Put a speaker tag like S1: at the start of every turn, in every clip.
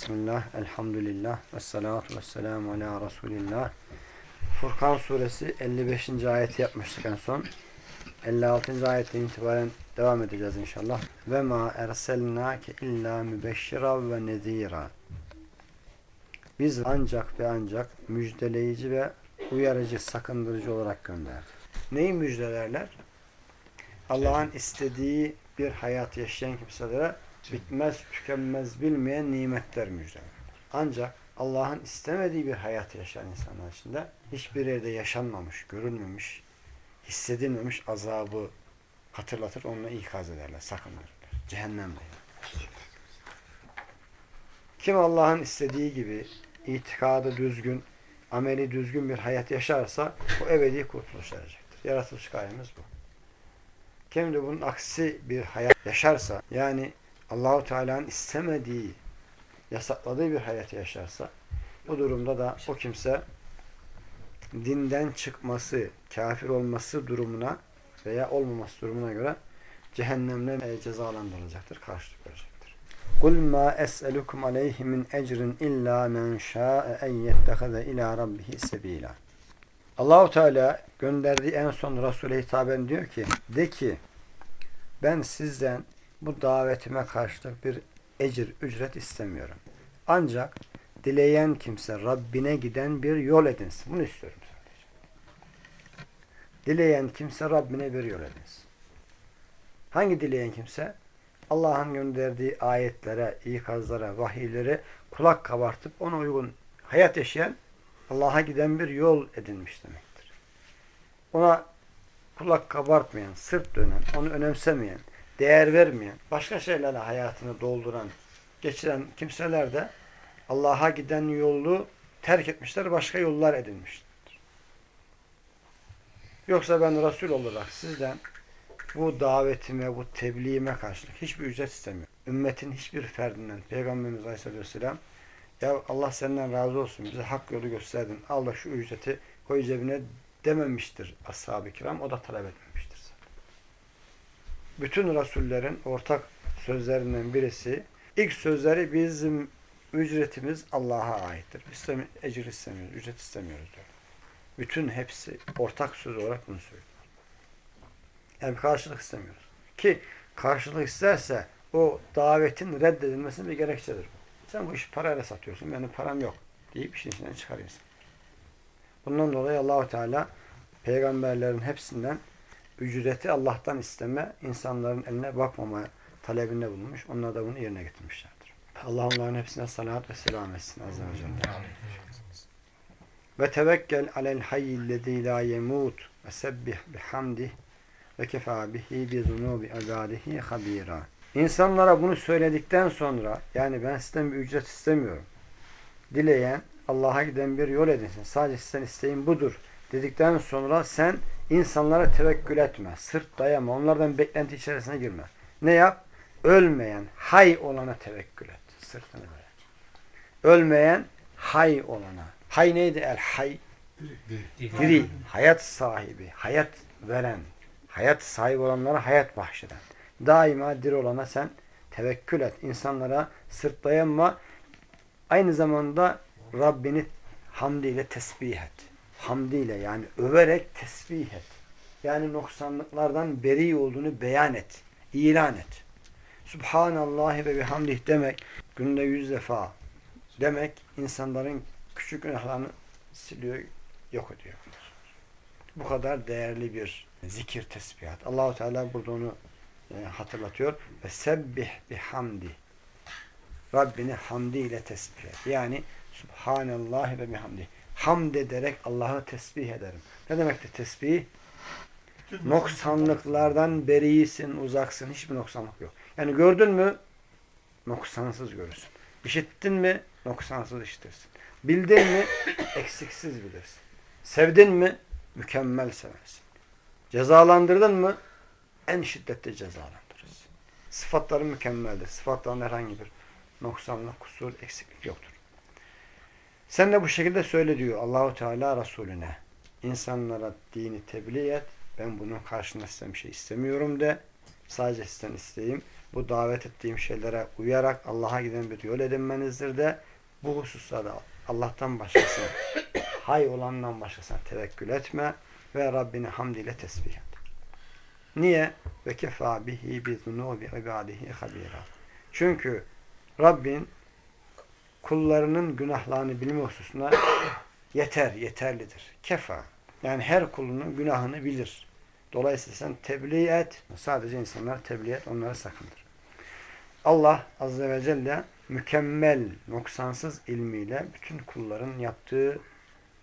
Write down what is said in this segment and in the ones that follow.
S1: Bismillah, elhamdülillah, ve salatu ve selamu ala Resulillah. Furkan suresi 55. ayeti yapmıştık en son. 56. ayetten itibaren devam edeceğiz inşallah. Ve ma erselnake illa mübeşşira ve nezira. Biz ancak ve ancak müjdeleyici ve uyarıcı, sakındırıcı olarak gönderdik. Neyi müjdelerler? Allah'ın istediği bir hayat yaşayan kimselere bitmez, tükenmez bilmeyen nimetler müjdeler. Ancak Allah'ın istemediği bir hayat yaşayan insanlar içinde hiçbir yerde yaşanmamış, görülmemiş, hissedilmemiş azabı hatırlatır, onunla ikaz ederler, sakındırırlar. Cehennemde. Kim Allah'ın istediği gibi itikadı düzgün, ameli düzgün bir hayat yaşarsa o ebedi kurtuluş erecektir. Yaratılış gayemiz bu. Kim de bunun aksi bir hayat yaşarsa yani Allahu Teala'nın istemediği, yasakladığı bir hayat yaşarsa bu durumda da o kimse dinden çıkması, kafir olması durumuna veya olmaması durumuna göre cehennemle cezalandırılacaktır, karşılık verecektir. Kul ma es'elukum aleyhi min ecrin illa men şa'e en yettehaze ila rabbihi sebila. Allahu Teala gönderdiği en son Resul'e hitaben diyor ki de ki ben sizden bu davetime karşılık bir ecir, ücret istemiyorum. Ancak dileyen kimse Rabbine giden bir yol edinsin. Bunu istiyorum sadece. Dileyen kimse Rabbine bir yol edinsin. Hangi dileyen kimse? Allah'ın gönderdiği ayetlere, ikazlara, vahiylere kulak kabartıp ona uygun hayat yaşayan Allah'a giden bir yol edinmiş demektir. Ona kulak kabartmayan, sırt dönen, onu önemsemeyen, değer vermeyen, başka şeylerle hayatını dolduran, geçiren kimseler de Allah'a giden yolu terk etmişler, başka yollar edinmişlerdir. Yoksa ben Resul olarak sizden bu davetime, bu tebliğime karşılık hiçbir ücret istemiyorum. Ümmetin hiçbir ferdinden, Peygamberimiz Aleyhisselatü Vesselam ya Allah senden razı olsun, bize hak yolu gösterdin, al da şu ücreti koy cebine dememiştir ashab-ı kiram, o da talep etmemiştir. Bütün Resullerin ortak sözlerinden birisi, ilk sözleri bizim ücretimiz Allah'a aittir. De ecir istemiyoruz, ücret istemiyoruz diyor. Bütün hepsi ortak söz olarak bunu söylüyor. Yani karşılık istemiyoruz. Ki karşılık isterse o davetin reddedilmesinin bir gerekçedir. Sen bu işi parayla satıyorsun, benim param yok deyip işin içinden çıkarıyorsun. Bundan dolayı Allahu Teala peygamberlerin hepsinden ücreti Allah'tan isteme, insanların eline bakmama talebinde bulunmuş. Onlar da bunu yerine getirmişlerdir. Allah onların hepsine salat ve selam etsin Azze ve Celle. Ve tevekkel alel hayyillezî la yemut ve sebbih bihamdih ve kefâ bihi bi zunûbi ibâdihi habîrâ. İnsanlara bunu söyledikten sonra yani ben sizden bir ücret istemiyorum. Dileyen Allah'a giden bir yol edinsin. Sadece sizden isteğim budur dedikten sonra sen insanlara tevekkül etme. Sırt dayama. Onlardan beklenti içerisine girme. Ne yap? Ölmeyen, hay olana tevekkül et. Sırtını böyle. Ölmeyen, hay olana. Hay neydi? El hay. Diri. Hayat sahibi. Hayat veren. Hayat sahibi olanlara hayat bahşeden. Daima diri olana sen tevekkül et. İnsanlara sırt dayanma. Aynı zamanda Rabbini hamdiyle tesbih et. Hamdiyle yani överek tesbih et. Yani noksanlıklardan beri olduğunu beyan et. ilan et. Subhanallah ve bihamdih demek günde yüz defa demek insanların küçük günahlarını siliyor, yok ediyor. Bu kadar değerli bir zikir tesbihat. Allahu Teala burada onu e, hatırlatıyor. Ve sebbih bihamdi. Rabbini hamdi ile tesbih et. Yani Subhanallah ve bihamdi. Hamd ederek Allah'ı tesbih ederim. Ne demektir tesbih? Noksanlıklardan berisin, uzaksın. Hiçbir noksanlık yok. Yani gördün mü noksansız görürsün. İşittin mi noksansız işitirsin. Bildin mi eksiksiz bilirsin. Sevdin mi mükemmel seversin. Cezalandırdın mı en şiddetli cezalandırırsın. Sıfatları mükemmeldir. Sıfatların herhangi bir noksanlık, kusur, eksiklik yoktur. Sen de bu şekilde söyle diyor Allahu Teala Resulüne. İnsanlara dini tebliğ et. Ben bunun karşılığında size bir şey istemiyorum de. Sadece sizden isteğim bu davet ettiğim şeylere uyarak Allah'a giden bir yol edinmenizdir de bu hususlarda Allah'tan başkasına, hay olandan başkasına tevekkül etme ve Rabbini hamd ile tesbih et. Niye? Ve kefa bihi bi zunubi ibadihi habira. Çünkü Rabbin kullarının günahlarını bilme hususuna yeter, yeterlidir. Kefa. Yani her kulunun günahını bilir. Dolayısıyla sen tebliğ et. Sadece insanlar tebliğ et, onları sakındır. Allah Azze ve Celle mükemmel, noksansız ilmiyle bütün kulların yaptığı,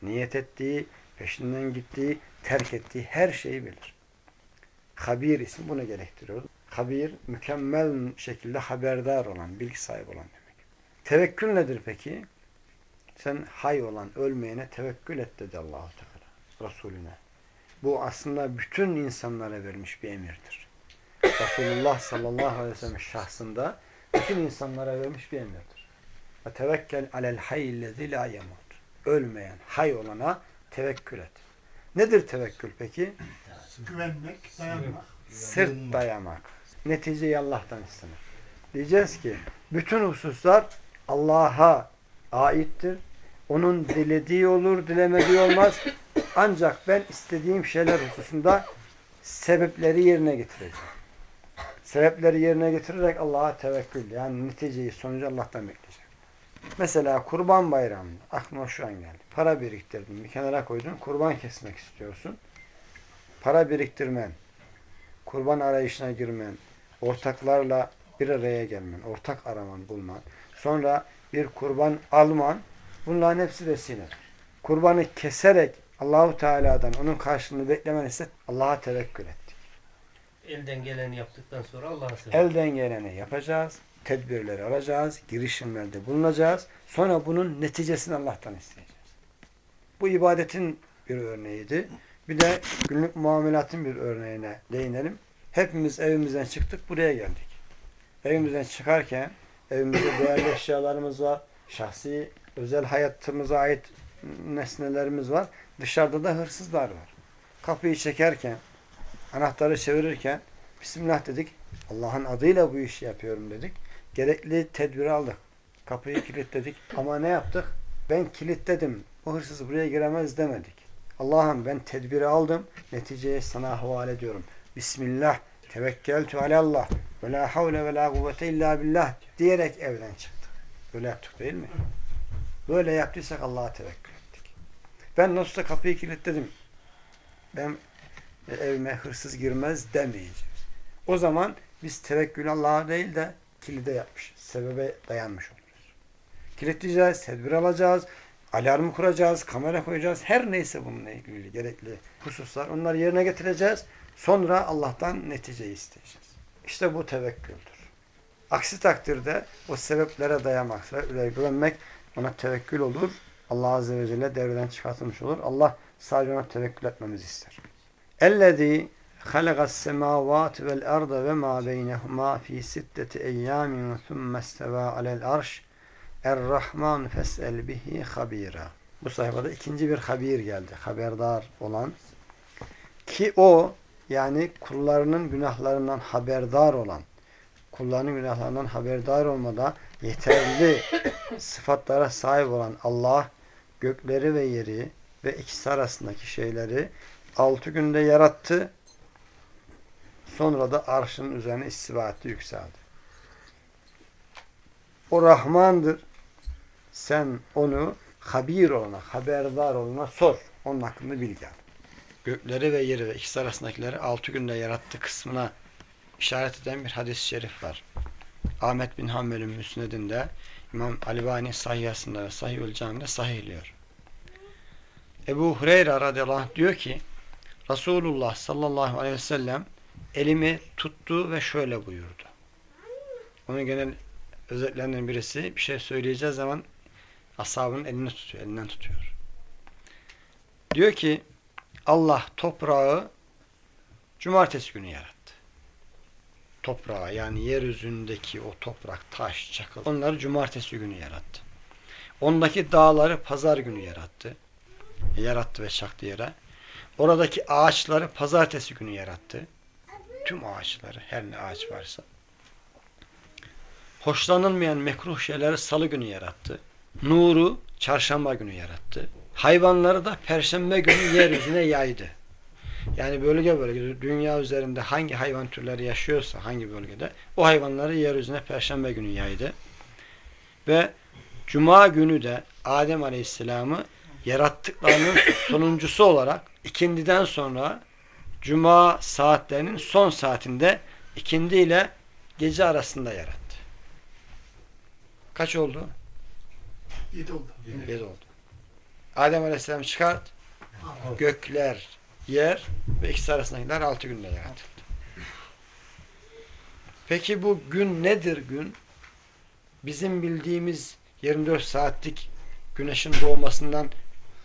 S1: niyet ettiği, peşinden gittiği, terk ettiği her şeyi bilir. Habir isim bunu gerektiriyor. Habir, mükemmel şekilde haberdar olan, bilgi sahibi olan demek. Tevekkül nedir peki? Sen hay olan, ölmeyene tevekkül et dedi allah Teala Resulüne. Bu aslında bütün insanlara verilmiş bir emirdir. Resulullah sallallahu aleyhi ve sellem şahsında bütün insanlara vermiş bir emirdir. Ve tevekkel alel hayyillezi la yemut. Ölmeyen, hay olana tevekkül et. Nedir tevekkül peki?
S2: Güvenmek, dayanmak.
S1: Sırt dayamak. Neticeyi Allah'tan istemek. Diyeceğiz ki bütün hususlar Allah'a aittir. Onun dilediği olur, dilemediği olmaz. Ancak ben istediğim şeyler hususunda sebepleri yerine getireceğim. Sebepleri yerine getirerek Allah'a tevekkül. Yani neticeyi, sonucu Allah'tan bekleyeceğim. Mesela kurban bayramı. Aklıma şu an geldi. Para biriktirdin, bir kenara koydun, kurban kesmek istiyorsun. Para biriktirmen, kurban arayışına girmen, ortaklarla bir araya gelmen, ortak araman, bulman, sonra bir kurban alman, bunların hepsi vesiledir. Kurbanı keserek Allahu Teala'dan onun karşılığını beklemen ise Allah'a tevekkül ettik.
S3: Elden geleni yaptıktan sonra Allah'a sığınırız.
S1: Elden geleni yapacağız, tedbirleri alacağız, girişimlerde bulunacağız. Sonra bunun neticesini Allah'tan isteyeceğiz. Bu ibadetin bir örneğiydi. Bir de günlük muamelatın bir örneğine değinelim. Hepimiz evimizden çıktık, buraya geldik. Evimizden çıkarken evimizde değerli eşyalarımız var, şahsi, özel hayatımıza ait nesnelerimiz var. Dışarıda da hırsızlar var. Kapıyı çekerken, anahtarı çevirirken Bismillah dedik. Allah'ın adıyla bu işi yapıyorum dedik. Gerekli tedbiri aldık. Kapıyı kilitledik. Ama ne yaptık? Ben kilitledim. O hırsız buraya giremez demedik. Allah'ım ben tedbiri aldım. Neticeyi sana havale ediyorum. Bismillah. Tevekkeltü alallah. Ve la havle ve la kuvvete illa billah diyerek evden çıktık. Böyle yaptık değil mi? Böyle yaptıysak Allah'a tevekkül ettik. Ben nasılsa kapıyı kilitledim. Ben e, evime hırsız girmez demeyeceğiz. O zaman biz tevekkül Allah'a değil de kilide yapmışız. Sebebe dayanmış oluruz. Kilitleyeceğiz, tedbir alacağız, alarm kuracağız, kamera koyacağız. Her neyse bununla ilgili gerekli hususlar onları yerine getireceğiz. Sonra Allah'tan neticeyi isteyeceğiz. İşte bu tevekküldür. Aksi takdirde o sebeplere dayamak ve güvenmek ona tevekkül olur. Allah Azze ve Celle devreden çıkartılmış olur. Allah sadece ona tevekkül etmemizi ister. اَلَّذ۪ي خَلَقَ السَّمَاوَاتِ وَالْاَرْضَ وَمَا بَيْنَهُمَا ف۪ي سِتَّةِ اَيَّامٍ ثُمَّ اسْتَوَى عَلَى الْعَرْشِ اَرْرَحْمَانُ فَاسْأَلْ بِهِ خَب۪يرًا Bu sayfada ikinci bir habir geldi. Haberdar olan. Ki o yani kullarının günahlarından haberdar olan, kullarının günahlarından haberdar olmada yeterli sıfatlara sahip olan Allah gökleri ve yeri ve ikisi arasındaki şeyleri altı günde yarattı. Sonra da arşın üzerine istiva etti, yükseldi. O Rahmandır. Sen onu habir olana, haberdar olana sor. Onun hakkında bilgi al. Gökleri ve yeri ve ikisi arasındakileri altı günde yarattı kısmına işaret eden bir hadis-i şerif var. Ahmet bin Hanbel'in müsnedinde İmam Alibani sahihasında ve sahihül camide sahihliyor. Ebu Hureyre radıyallahu anh diyor ki Resulullah sallallahu aleyhi ve sellem elimi tuttu ve şöyle buyurdu. Onun genel özetlerinden birisi bir şey söyleyeceği zaman ashabının elini tutuyor, elinden tutuyor. Diyor ki Allah toprağı cumartesi günü yarattı. Toprağı yani yeryüzündeki o toprak, taş, çakıl onları cumartesi günü yarattı. Ondaki dağları pazar günü yarattı. Yarattı ve çaktı yere. Oradaki ağaçları pazartesi günü yarattı. tüm ağaçları, her ne ağaç varsa. Hoşlanılmayan mekruh şeyleri salı günü yarattı. Nuru çarşamba günü yarattı. Hayvanları da perşembe günü yeryüzüne yaydı. Yani bölge bölge dünya üzerinde hangi hayvan türleri yaşıyorsa hangi bölgede o hayvanları yeryüzüne perşembe günü yaydı. Ve cuma günü de Adem Aleyhisselam'ı yarattıklarının sonuncusu olarak ikindiden sonra cuma saatlerinin son saatinde ikindi ile gece arasında yarattı. Kaç oldu?
S2: Yedi oldu.
S1: Yedi oldu. Adem Aleyhisselam çıkart, gökler, yer ve ikisi arasındakiler altı günde yaratıldı. Peki bu gün nedir gün? Bizim bildiğimiz 24 saatlik güneşin doğmasından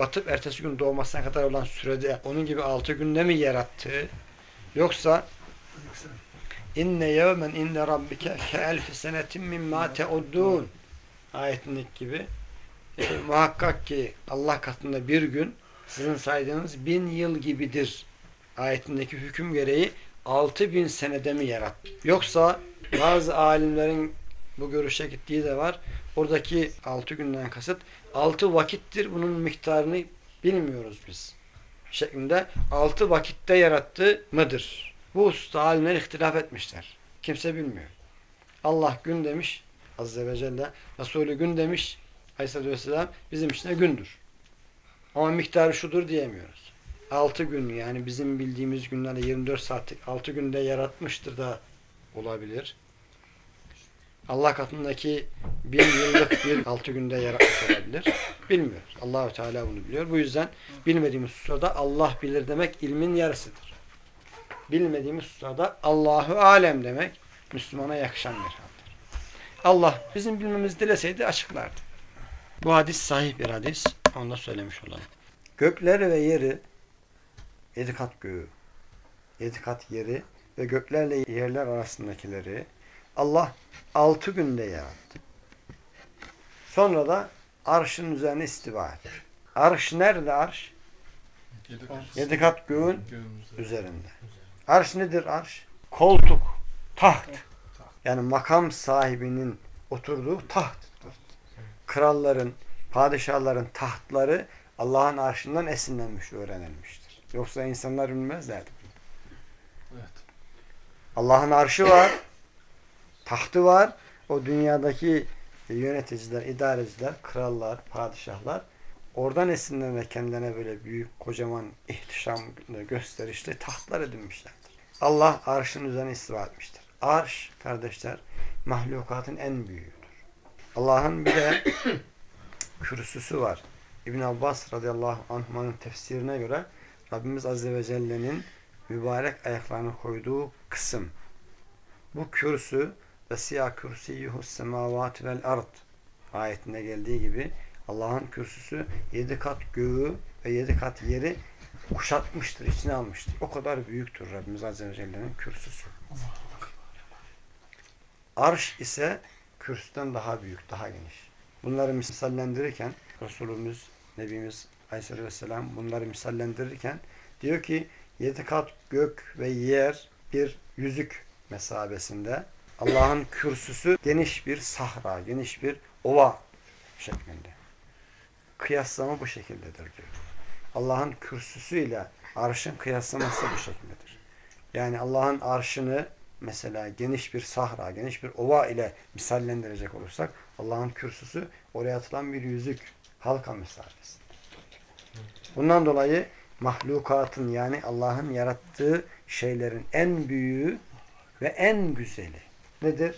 S1: batıp ertesi gün doğmasına kadar olan sürede onun gibi altı günde mi yarattı? Yoksa inne yevmen inde rabbike ke elfi senetin mimma teuddun ayetindeki gibi e, muhakkak ki Allah katında bir gün sizin saydığınız bin yıl gibidir ayetindeki hüküm gereği altı bin senede mi yarattı? Yoksa bazı alimlerin bu görüşe gittiği de var. Oradaki altı günden kasıt altı vakittir. Bunun miktarını bilmiyoruz biz. Şeklinde altı vakitte yarattı mıdır? Bu hususta alimler ihtilaf etmişler. Kimse bilmiyor. Allah gün demiş Azze ve Celle. Resulü gün demiş Aleyhisselatü Vesselam bizim için de gündür. Ama miktarı şudur diyemiyoruz. 6 gün yani bizim bildiğimiz günlerde 24 saatlik 6 günde yaratmıştır da olabilir. Allah katındaki bin yıllık bir 6 günde yaratmış olabilir. Bilmiyoruz. Allahü Teala bunu biliyor. Bu yüzden bilmediğimiz hususlarda Allah bilir demek ilmin yarısıdır. Bilmediğimiz hususlarda Allahu alem demek Müslümana yakışan bir haldir. Allah bizim bilmemizi dileseydi açıklardı. Bu hadis sahih bir hadis. Onu da söylemiş olalım. Gökleri ve yeri yedi kat göğü, yedi kat yeri ve göklerle yerler arasındakileri Allah altı günde yarattı. Sonra da arşın üzerine istiva etti. Arş nerede arş? Yedi kat göğün üzerinde. Arş nedir arş? Koltuk, taht. Yani makam sahibinin oturduğu tahttır. Kralların, padişahların tahtları Allah'ın arşından esinlenmiş, öğrenilmiştir. Yoksa insanlar bilmezlerdi.
S4: Evet.
S1: Allah'ın arşı var, tahtı var. O dünyadaki yöneticiler, idareciler, krallar, padişahlar oradan esinlenerek kendilerine böyle büyük, kocaman, ihtişamlı, gösterişli tahtlar edinmişlerdir. Allah arşın üzerine istiva etmiştir. Arş, kardeşler, mahlukatın en büyüğüdür. Allah'ın bir de kürsüsü var. İbn Abbas radıyallahu anh'ın tefsirine göre Rabbimiz Azze ve Celle'nin mübarek ayaklarını koyduğu kısım. Bu kürsü ve siyah kürsiyyuhus semavati vel ard ayetinde geldiği gibi Allah'ın kürsüsü yedi kat göğü ve yedi kat yeri kuşatmıştır, içine almıştır. O kadar büyüktür Rabbimiz Azze ve Celle'nin kürsüsü. Arş ise kürsüden daha büyük, daha geniş. Bunları misallendirirken Resulümüz, Nebimiz Aleyhisselatü Vesselam bunları misallendirirken diyor ki yedi kat gök ve yer bir yüzük mesabesinde Allah'ın kürsüsü geniş bir sahra, geniş bir ova şeklinde. Kıyaslama bu şekildedir diyor. Allah'ın kürsüsüyle arşın kıyaslaması bu şekildedir. Yani Allah'ın arşını mesela geniş bir sahra, geniş bir ova ile misallendirecek olursak Allah'ın kürsüsü oraya atılan bir yüzük, halka mesafesinde. Bundan dolayı mahlukatın yani Allah'ın yarattığı şeylerin en büyüğü ve en güzeli nedir?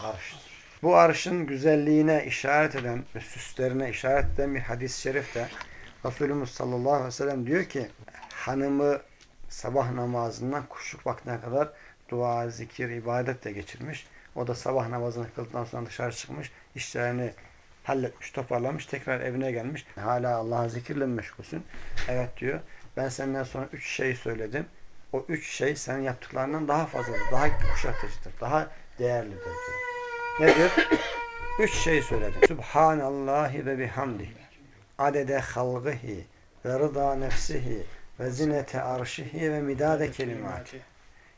S1: Arştır. Bu arşın güzelliğine işaret eden ve süslerine işaret eden bir hadis-i şerifte Resulümüz sallallahu aleyhi ve sellem diyor ki hanımı sabah namazından kuşluk vaktine kadar dua, zikir, ibadetle geçirmiş. O da sabah namazını kıldıktan sonra dışarı çıkmış. işlerini halletmiş, toparlamış. Tekrar evine gelmiş. Hala Allah'a zikirle meşgulsün. Evet diyor. Ben senden sonra üç şey söyledim. O üç şey senin yaptıklarından daha fazladır. Daha kuşatıcıdır. Daha değerlidir diyor. Nedir? Üç şey söyledim. Subhanallahi ve bihamdihi. Adede halgıhi ve rıda nefsihi ve zinete arşihi ve midade kelimati.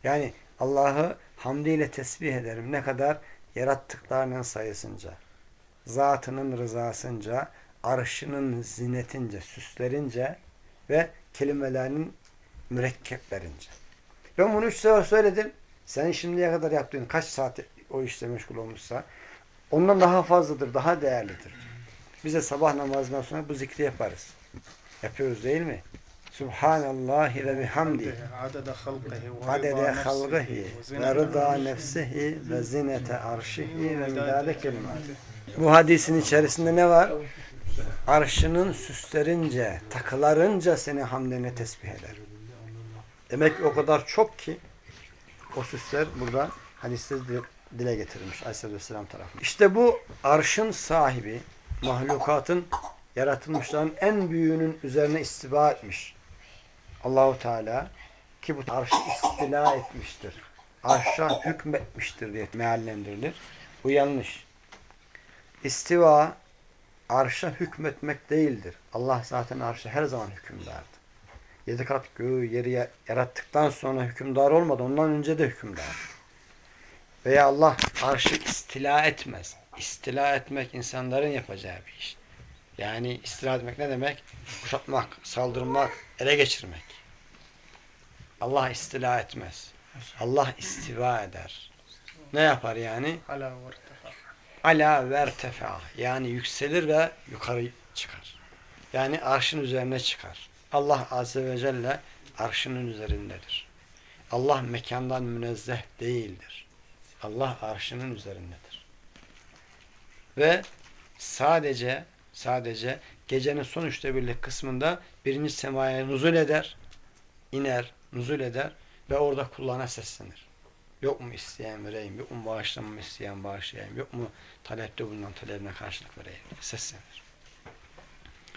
S1: Yani Allah'ı hamdiyle tesbih ederim. Ne kadar? Yarattıklarının sayısınca, zatının rızasınca, arşının zinetince, süslerince ve kelimelerinin mürekkeplerince. Ben bunu üç sefer söyledim. Sen şimdiye kadar yaptığın kaç saat o işle meşgul olmuşsa ondan daha fazladır, daha değerlidir. Bize sabah namazından sonra bu zikri yaparız. Yapıyoruz değil mi? Subhanallahi ve bihamdi. Adede halqihi ve rıda nefsihi ve zinete arşihi ve midade kelimati. Bu hadisin içerisinde ne var? Arşının süslerince, takılarınca seni hamdene tesbih eder. Demek ki o kadar çok ki o süsler burada hadiste dile getirilmiş Aleyhisselam tarafından. İşte bu arşın sahibi, mahlukatın yaratılmışların en büyüğünün üzerine istiva etmiş Allahu Teala ki bu arşı istila etmiştir. Arşa hükmetmiştir diye meallendirilir. Bu yanlış. İstiva arşa hükmetmek değildir. Allah zaten arşa her zaman hükümdardı. Yedi kat göğü yeri ya- yarattıktan sonra hükümdar olmadı. Ondan önce de hükümdar. Veya Allah arşı istila etmez. İstila etmek insanların yapacağı bir iş. Yani istila etmek ne demek? Kuşatmak, saldırmak, ele geçirmek. Allah istila etmez. Allah istiva eder. Ne yapar yani? Ala vertefa. Yani yükselir ve yukarı çıkar. Yani arşın üzerine çıkar. Allah Azze ve Celle arşının üzerindedir. Allah mekandan münezzeh değildir. Allah arşının üzerindedir. Ve sadece sadece gecenin son üçte birlik kısmında birinci semaya nuzul eder, iner, nuzul eder ve orada kullarına seslenir. Yok mu isteyen vereyim, yok mu bağışlamamı isteyen bağışlayayım, yok mu talepte bulunan talebine karşılık vereyim seslenir.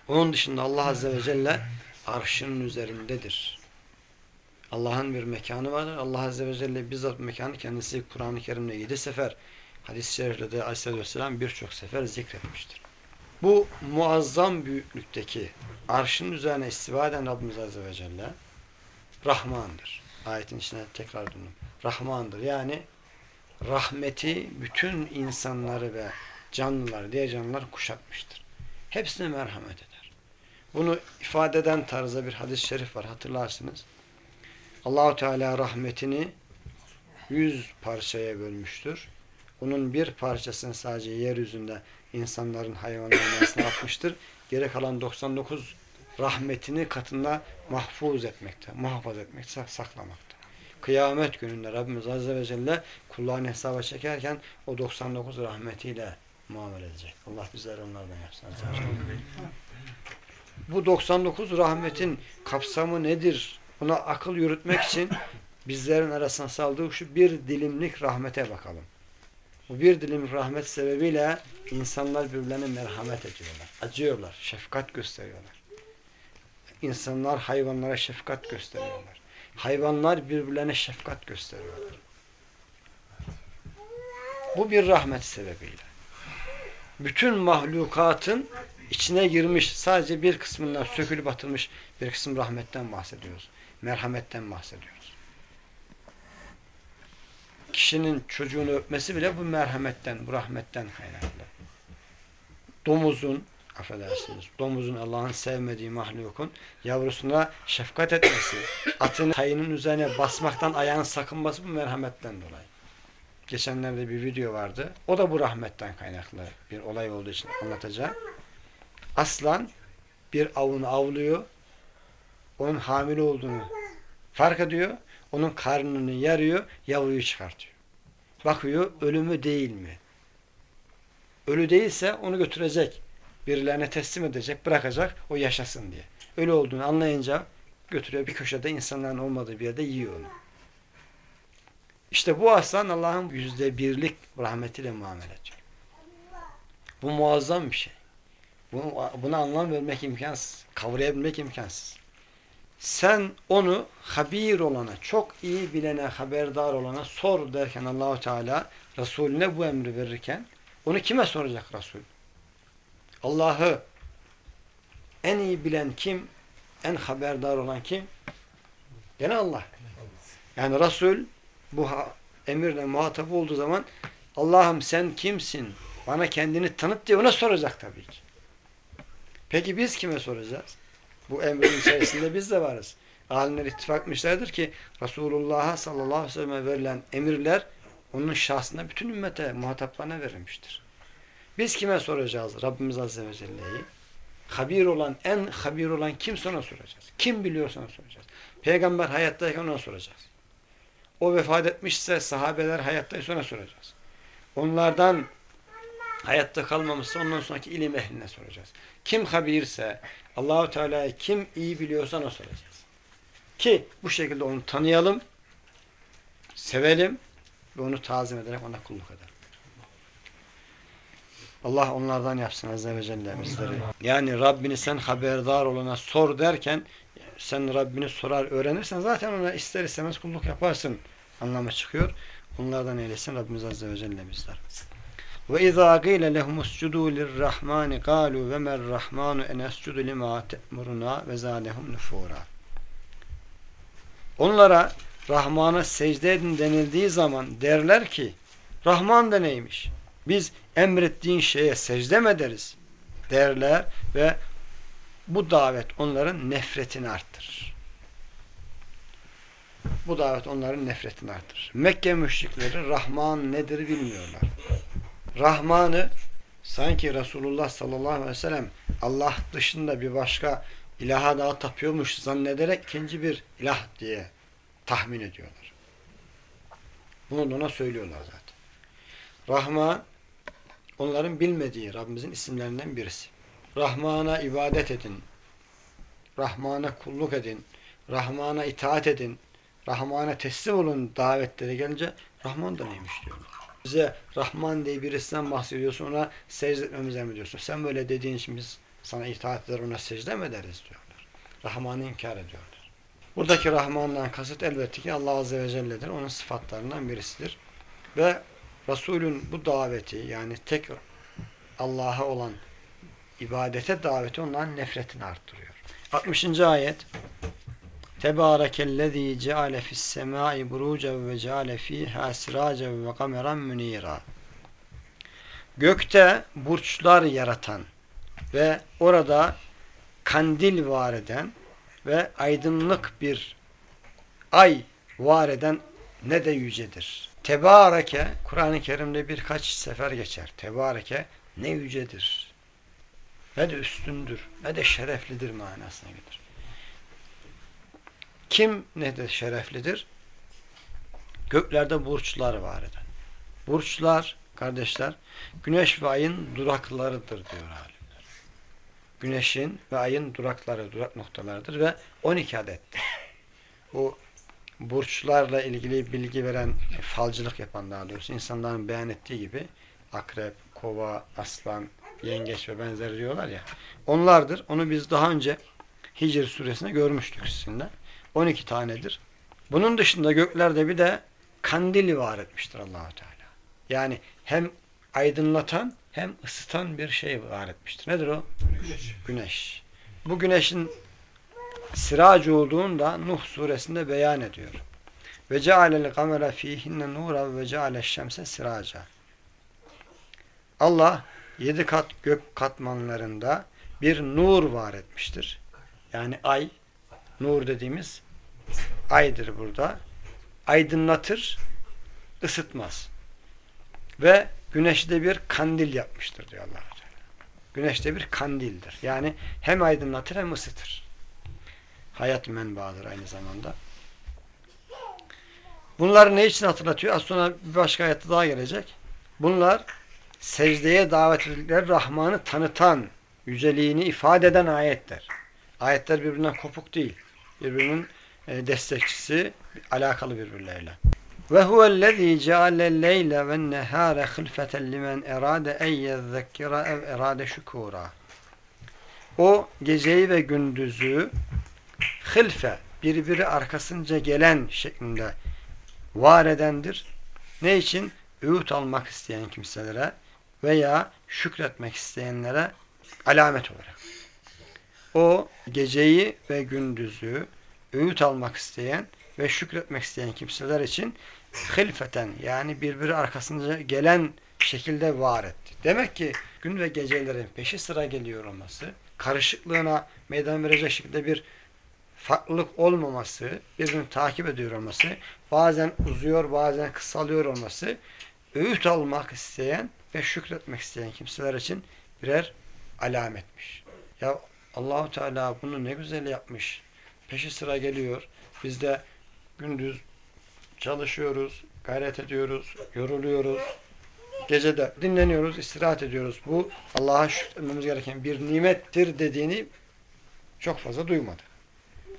S1: Onun dışında Allah Azze ve Celle arşının üzerindedir. Allah'ın bir mekanı vardır. Allah Azze ve Celle bizzat mekanı kendisi Kur'an-ı Kerim'de yedi sefer hadis-i şerifte de Aleyhisselatü Vesselam birçok sefer zikretmiştir. Bu muazzam büyüklükteki arşın üzerine istiva eden Rabbimiz Azze ve Celle Rahmandır. Ayetin içine tekrar döndüm. Rahmandır. Yani rahmeti bütün insanları ve canlıları, diğer canlılar kuşatmıştır. Hepsine merhamet eder. Bunu ifade eden tarzda bir hadis-i şerif var hatırlarsınız. Allahu Teala rahmetini yüz parçaya bölmüştür. Onun bir parçasını sadece yeryüzünde insanların hayvanların arasına atmıştır. Geri kalan 99 rahmetini katında mahfuz etmekte, muhafaza etmekte, saklamakta. Kıyamet gününde Rabbimiz Azze ve Celle kullarını hesaba çekerken o 99 rahmetiyle muamele edecek. Allah bizleri onlardan yapsın. Bu 99 rahmetin kapsamı nedir? Buna akıl yürütmek için bizlerin arasına saldığı şu bir dilimlik rahmete bakalım. Bu bir dilim rahmet sebebiyle insanlar birbirlerine merhamet ediyorlar. Acıyorlar, şefkat gösteriyorlar. İnsanlar hayvanlara şefkat gösteriyorlar. Hayvanlar birbirlerine şefkat gösteriyorlar. Bu bir rahmet sebebiyle. Bütün mahlukatın içine girmiş sadece bir kısmından sökülüp atılmış bir kısım rahmetten bahsediyoruz. Merhametten bahsediyoruz. Kişinin çocuğunu öpmesi bile bu merhametten, bu rahmetten kaynaklı. Domuzun, affedersiniz, domuzun Allah'ın sevmediği mahlukun yavrusuna şefkat etmesi, atın kayının üzerine basmaktan ayağın sakınması bu merhametten dolayı. Geçenlerde bir video vardı. O da bu rahmetten kaynaklı bir olay olduğu için anlatacağım. Aslan bir avını avlıyor. Onun hamile olduğunu fark ediyor. Onun karnını yarıyor. Yavruyu çıkartıyor. Bakıyor ölümü değil mi? Ölü değilse onu götürecek. Birilerine teslim edecek, bırakacak. O yaşasın diye. Ölü olduğunu anlayınca götürüyor bir köşede insanların olmadığı bir yerde yiyor onu. İşte bu aslan Allah'ın yüzde birlik rahmetiyle muamele ediyor. Bu muazzam bir şey. Bunu, buna anlam vermek imkansız. Kavrayabilmek imkansız. Sen onu habir olana, çok iyi bilene, haberdar olana sor derken Allahu Teala Resulüne bu emri verirken onu kime soracak Resul? Allah'ı en iyi bilen kim? En haberdar olan kim? Gene Allah. Yani Resul bu emirle muhatap olduğu zaman Allah'ım sen kimsin? Bana kendini tanıt diye ona soracak tabii ki. Peki biz kime soracağız? Bu emrin içerisinde biz de varız. Alimler ittifak etmişlerdir ki Resulullah'a sallallahu aleyhi ve selleme verilen emirler onun şahsına bütün ümmete, muhataplarına verilmiştir. Biz kime soracağız? Rabbimiz Azze ve Celle'yi. Habir olan, en habir olan kimse ona soracağız. Kim biliyorsa ona soracağız. Peygamber hayattayken ona soracağız. O vefat etmişse sahabeler hayattaysa ona soracağız. Onlardan hayatta kalmamışsa ondan sonraki ilim ehline soracağız. Kim habirse, Allahu Teala'yı kim iyi biliyorsa ona soracağız. Ki bu şekilde onu tanıyalım, sevelim ve onu tazim ederek ona kulluk edelim. Allah onlardan yapsın Azze ve Celle bizleri. Yani Rabbini sen haberdar olana sor derken sen Rabbini sorar öğrenirsen zaten ona ister istemez kulluk yaparsın anlamı çıkıyor. Onlardan eylesin Rabbimiz Azze ve Celle bizler. Ve izâ gîle lehum uscudû lirrahmâni gâlû ve merrahmânu en escudu limâ te'murunâ ve zâdehum nufûrâ. Onlara Rahman'a secde edin denildiği zaman derler ki Rahman da neymiş? Biz emrettiğin şeye secde mi ederiz? Derler ve bu davet onların nefretini arttırır. Bu davet onların nefretini arttırır. Mekke müşrikleri Rahman nedir bilmiyorlar. Rahman'ı sanki Resulullah sallallahu aleyhi ve sellem Allah dışında bir başka ilaha daha tapıyormuş zannederek ikinci bir ilah diye tahmin ediyorlar. Bunu ona söylüyorlar zaten. Rahman onların bilmediği Rabbimizin isimlerinden birisi. Rahman'a ibadet edin. Rahman'a kulluk edin. Rahman'a itaat edin. Rahman'a teslim olun davetleri gelince Rahman da neymiş diyorlar. Bize Rahman diye birisinden bahsediyorsun ona secde etmemizi emrediyorsun. Sen böyle dediğin için biz sana itaat eder ona secde mi ederiz diyorlar. Rahman'ı inkar ediyorlar. Buradaki Rahman'dan kasıt elbette ki Allah Azze ve Celle'dir. Onun sıfatlarından birisidir. Ve Resulün bu daveti yani tek Allah'a olan ibadete daveti onların nefretini arttırıyor. 60. ayet Tebârekellezî ceale fissemâi burucen ve ceale fîhâ sirâcen ve kameran münîrâ Gökte burçlar yaratan ve orada kandil var eden ve aydınlık bir ay var eden ne de yücedir. Tebareke Kur'an-ı Kerim'de birkaç sefer geçer. Tebareke ne yücedir. Ne de üstündür. Ne de şereflidir manasına gelir. Kim ne de şereflidir? Göklerde burçlar var eden. Burçlar kardeşler güneş ve ayın duraklarıdır diyor alimler. Güneşin ve ayın durakları, durak noktalarıdır ve 12 adettir. Bu burçlarla ilgili bilgi veren, falcılık yapan daha doğrusu insanların beyan ettiği gibi akrep, kova, aslan, yengeç ve benzeri diyorlar ya. Onlardır. Onu biz daha önce Hicr suresinde görmüştük sizinle. 12 tanedir. Bunun dışında göklerde bir de kandili var etmiştir Allahu Teala. Yani hem aydınlatan hem ısıtan bir şey var etmiştir. Nedir o?
S2: Güneş.
S1: Güneş. Bu güneşin siracı olduğunu da Nuh suresinde beyan ediyor. Ve cealel kamera fihinne nura ve cealeş şemse siraca. Allah yedi kat gök katmanlarında bir nur var etmiştir. Yani ay, nur dediğimiz aydır burada. Aydınlatır, ısıtmaz. Ve güneşi de bir kandil yapmıştır diyor allah Teala. Güneş de bir kandildir. Yani hem aydınlatır hem ısıtır. Hayat menbaadır aynı zamanda. Bunlar ne için hatırlatıyor? Az sonra bir başka ayette daha gelecek. Bunlar secdeye davet edildikleri Rahman'ı tanıtan, yüceliğini ifade eden ayetler. Ayetler birbirinden kopuk değil. Birbirinin e, destekçisi, alakalı birbirleriyle. Ve huvellezî cealel leyle ve nehâre hılfeten limen erâde en yezzekkira ev erâde şükûrâ. O geceyi ve gündüzü hılfe, birbiri arkasınca gelen şeklinde var edendir. Ne için? Öğüt almak isteyen kimselere veya şükretmek isteyenlere alamet olarak. O geceyi ve gündüzü öğüt almak isteyen ve şükretmek isteyen kimseler için hilfeten yani birbiri arkasında gelen şekilde var etti. Demek ki gün ve gecelerin peşi sıra geliyor olması, karışıklığına meydan verecek şekilde bir farklılık olmaması, birbirini takip ediyor olması, bazen uzuyor, bazen kısalıyor olması, öğüt almak isteyen ve şükretmek isteyen kimseler için birer alametmiş. Ya Allahu Teala bunu ne güzel yapmış. Peşi sıra geliyor. Biz de gündüz çalışıyoruz, gayret ediyoruz, yoruluyoruz. Gece de dinleniyoruz, istirahat ediyoruz. Bu Allah'a şükretmemiz gereken bir nimettir dediğini çok fazla duymadık.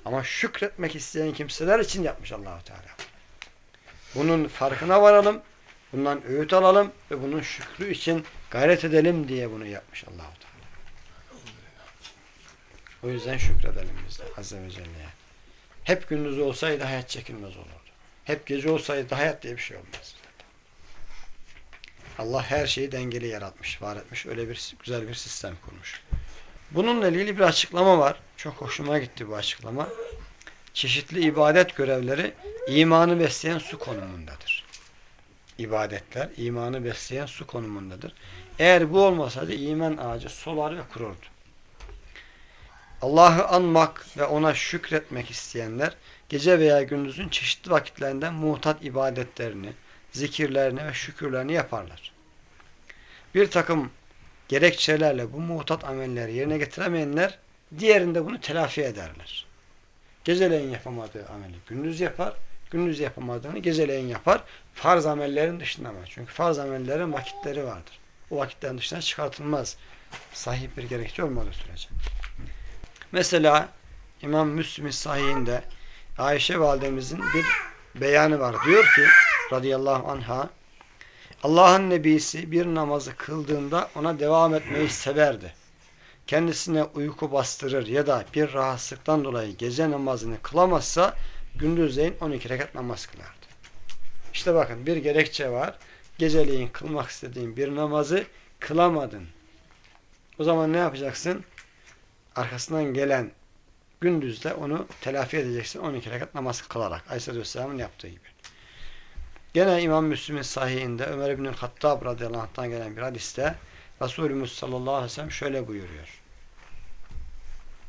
S1: Ama şükretmek isteyen kimseler için yapmış Allahu Teala. Bunun farkına varalım, bundan öğüt alalım ve bunun şükrü için gayret edelim diye bunu yapmış Allahu Teala. O yüzden şükredelim biz de Azze ve Celle'ye. Hep gündüz olsaydı hayat çekilmez olurdu. Hep gece olsaydı hayat diye bir şey olmaz. Allah her şeyi dengeli yaratmış, var etmiş. Öyle bir güzel bir sistem kurmuş. Bununla ilgili bir açıklama var. Çok hoşuma gitti bu açıklama. Çeşitli ibadet görevleri imanı besleyen su konumundadır. İbadetler imanı besleyen su konumundadır. Eğer bu olmasaydı iman ağacı solar ve kururdu. Allah'ı anmak ve ona şükretmek isteyenler gece veya gündüzün çeşitli vakitlerinde muhtat ibadetlerini, zikirlerini ve şükürlerini yaparlar. Bir takım gerekçelerle bu muhtat amelleri yerine getiremeyenler diğerinde bunu telafi ederler. Geceleyin yapamadığı ameli gündüz yapar, gündüz yapamadığını geceleyin yapar. Farz amellerin dışında ama. Çünkü farz amellerin vakitleri vardır. O vakitlerin dışına çıkartılmaz. Sahip bir gerekçe olmadığı sürece. Mesela İmam Müslim'in sahihinde Ayşe validemizin bir beyanı var. Diyor ki radıyallahu anha Allah'ın nebisi bir namazı kıldığında ona devam etmeyi severdi. Kendisine uyku bastırır ya da bir rahatsızlıktan dolayı gece namazını kılamazsa gündüzleyin 12 rekat namaz kılardı. İşte bakın bir gerekçe var. Geceleyin kılmak istediğin bir namazı kılamadın. O zaman ne yapacaksın? Arkasından gelen gündüzde onu telafi edeceksin 12 rekat namaz kılarak. Aleyhisselam'ın yaptığı gibi. Gene İmam Müslim'in sahihinde Ömer İbnül Hattab radıyallahu anh'tan gelen bir hadiste Resulümüz sallallahu aleyhi ve sellem şöyle buyuruyor.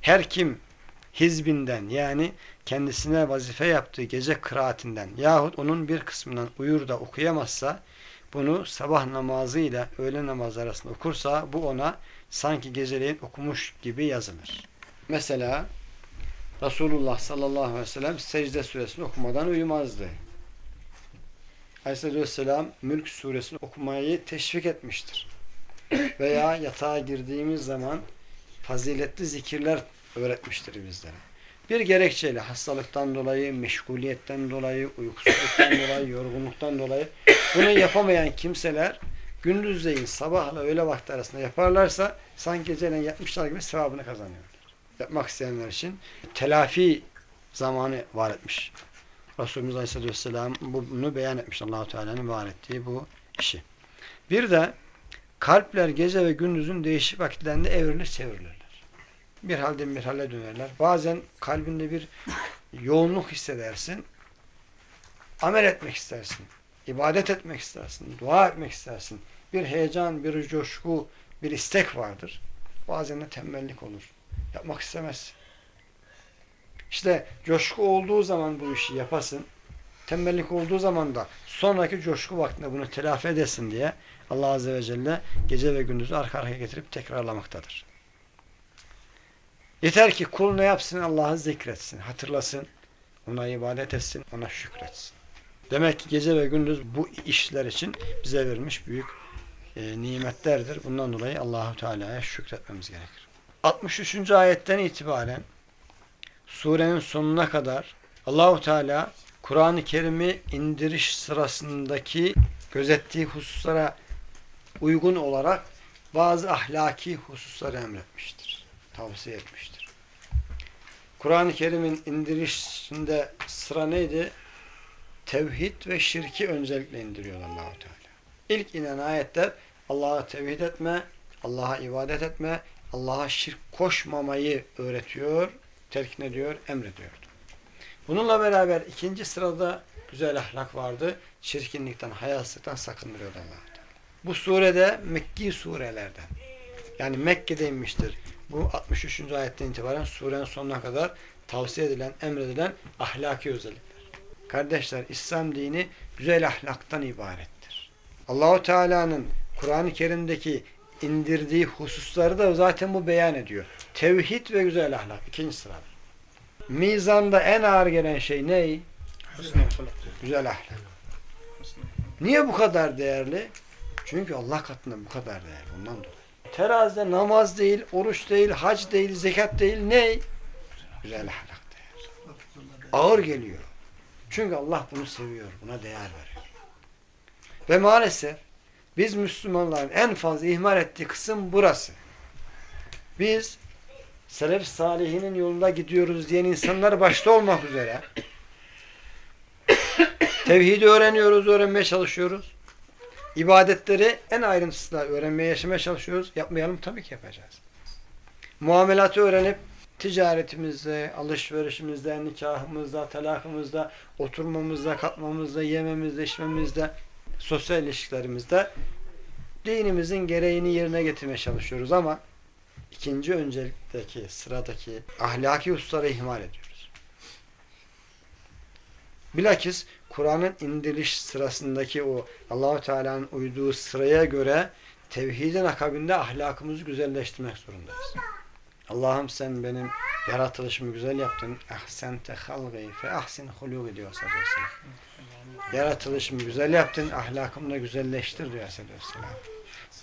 S1: Her kim hizbinden yani kendisine vazife yaptığı gece kıraatinden yahut onun bir kısmından uyur da okuyamazsa bunu sabah namazı ile öğle namazı arasında okursa bu ona sanki geceleyin okumuş gibi yazılır. Mesela Resulullah sallallahu aleyhi ve sellem secde suresini okumadan uyumazdı. Aleyhisselatü Vesselam Mülk suresini okumayı teşvik etmiştir. Veya yatağa girdiğimiz zaman faziletli zikirler öğretmiştir bizlere. Bir gerekçeyle hastalıktan dolayı, meşguliyetten dolayı, uykusuzluktan dolayı, yorgunluktan dolayı bunu yapamayan kimseler gündüzleyin sabahla öğle vakti arasında yaparlarsa sanki geceleyin yapmışlar gibi sevabını kazanıyorlar. Yapmak isteyenler için telafi zamanı var etmiş. Resulümüz Aleyhisselatü Vesselam bunu beyan etmiş allah Teala'nın var ettiği bu işi. Bir de kalpler gece ve gündüzün değişik vakitlerinde evrilir çevrilirler. Bir halden bir hale dönerler. Bazen kalbinde bir yoğunluk hissedersin. Amel etmek istersin. ibadet etmek istersin. Dua etmek istersin. Bir heyecan, bir coşku, bir istek vardır. Bazen de tembellik olur. Yapmak istemezsin. İşte coşku olduğu zaman bu işi yapasın. Tembellik olduğu zaman da sonraki coşku vaktinde bunu telafi edesin diye Allah Azze ve Celle gece ve gündüzü arka arkaya getirip tekrarlamaktadır. Yeter ki kul ne yapsın? Allah'ı zikretsin, hatırlasın, ona ibadet etsin, ona şükretsin. Demek ki gece ve gündüz bu işler için bize verilmiş büyük e, nimetlerdir. Bundan dolayı Allahu Teala'ya şükretmemiz gerekir. 63. ayetten itibaren surenin sonuna kadar Allahu Teala Kur'an-ı Kerim'i indiriş sırasındaki gözettiği hususlara uygun olarak bazı ahlaki hususları emretmiştir. Tavsiye etmiştir. Kur'an-ı Kerim'in indirişinde sıra neydi? Tevhid ve şirki öncelikle indiriyor Allahu Teala. İlk inen ayetler Allah'a tevhid etme, Allah'a ibadet etme, Allah'a şirk koşmamayı öğretiyor, telkin ediyor, emrediyordu. Bununla beraber ikinci sırada güzel ahlak vardı. çirkinlikten, hayasızlıktan sakındırıyordu allah. Bu surede Mekki surelerden. Yani Mekke'de inmiştir. Bu 63. ayetten itibaren surenin sonuna kadar tavsiye edilen, emredilen ahlaki özellikler. Kardeşler İslam dini güzel ahlaktan ibarettir. Allahu Teala'nın Kur'an-ı Kerim'deki indirdiği hususları da zaten bu beyan ediyor. Tevhid ve güzel ahlak ikinci sırada. Mizanda en ağır gelen şey ne? Güzel ahlak. Niye bu kadar değerli? Çünkü Allah katında bu kadar değerli. Ondan dolayı. Terazide namaz değil, oruç değil, hac değil, zekat değil. Ne? Güzel ahlak değer. Ağır geliyor. Çünkü Allah bunu seviyor. Buna değer veriyor. Ve maalesef biz Müslümanların en fazla ihmal ettiği kısım burası. Biz Selef Salihinin yolunda gidiyoruz diyen insanlar başta olmak üzere tevhidi öğreniyoruz, öğrenmeye çalışıyoruz. İbadetleri en ayrıntısıyla öğrenmeye, yaşamaya çalışıyoruz. Yapmayalım tabii ki yapacağız. Muamelatı öğrenip ticaretimizde, alışverişimizde, nikahımızda, talakımızda, oturmamızda, kalkmamızda, yememizde, içmemizde, sosyal ilişkilerimizde dinimizin gereğini yerine getirmeye çalışıyoruz ama ikinci öncelikteki, sıradaki ahlaki hususları ihmal ediyoruz. Bilakis Kur'an'ın indiriliş sırasındaki o Allahu Teala'nın uyduğu sıraya göre tevhidin akabinde ahlakımızı güzelleştirmek zorundayız. Allah'ım sen benim yaratılışımı güzel yaptın. Ahsente halgı fe ahsin hulugi diyor sallallahu aleyhi ve sellem. Yaratılışımı güzel yaptın, ahlakımı da güzelleştir diyor sallallahu aleyhi ve sellem.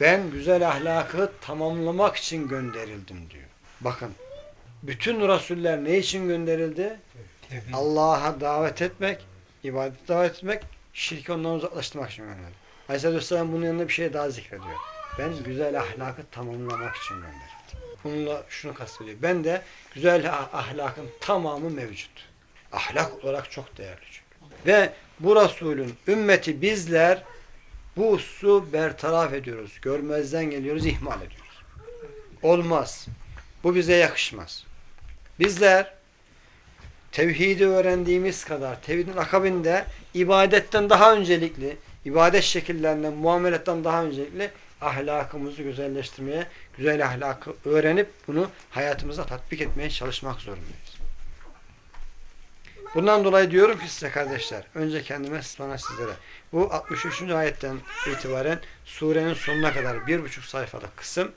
S1: Ben güzel ahlakı tamamlamak için gönderildim diyor. Bakın, bütün rasuller ne için gönderildi? Allah'a davet etmek, ibadet davet etmek, şirki ondan uzaklaştırmak için gönderildi. Aleyhisselatü Vesselam bunun yanında bir şey daha zikrediyor. Ben güzel ahlakı tamamlamak için gönderildim. Bununla şunu kastediyor. Ben de güzel ah- ahlakın tamamı mevcut. Ahlak olarak çok değerli çünkü. Ve bu Resulün ümmeti bizler bu hususu bertaraf ediyoruz. Görmezden geliyoruz, ihmal ediyoruz. Olmaz. Bu bize yakışmaz. Bizler tevhidi öğrendiğimiz kadar tevhidin akabinde ibadetten daha öncelikli, ibadet şekillerinden, muameletten daha öncelikli ahlakımızı güzelleştirmeye, güzel ahlakı öğrenip bunu hayatımıza tatbik etmeye çalışmak zorundayız. Bundan dolayı diyorum ki size kardeşler, önce kendime sonra sizlere. Bu 63. ayetten itibaren surenin sonuna kadar bir buçuk sayfalık kısım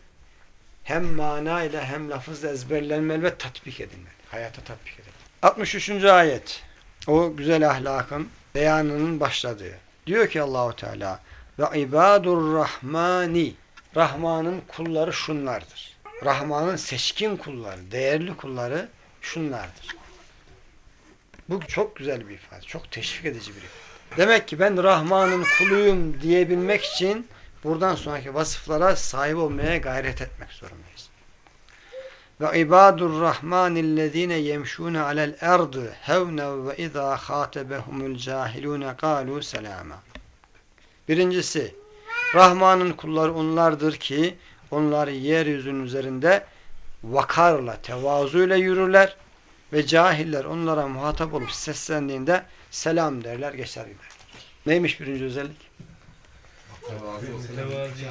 S1: hem mana ile hem lafızla ezberlenmeli ve tatbik edilmeli. Hayata tatbik edilmeli. 63. ayet o güzel ahlakın beyanının başladığı. Diyor ki Allahu Teala ve ibadur rahmani Rahman'ın kulları şunlardır. Rahman'ın seçkin kulları, değerli kulları şunlardır. Bu çok güzel bir ifade. Çok teşvik edici bir ifade. Demek ki ben Rahman'ın kuluyum diyebilmek için buradan sonraki vasıflara sahip olmaya gayret etmek zorundayız. Ve ibadur rahmanillezine yemşûne alel erdı hevne ve izâ khâtebehumul cahilûne kâlû selâma. Birincisi, Rahman'ın kulları onlardır ki onlar yeryüzünün üzerinde vakarla, tevazuyla yürürler ve cahiller onlara muhatap olup seslendiğinde selam derler, geçer gider. Neymiş birinci özellik?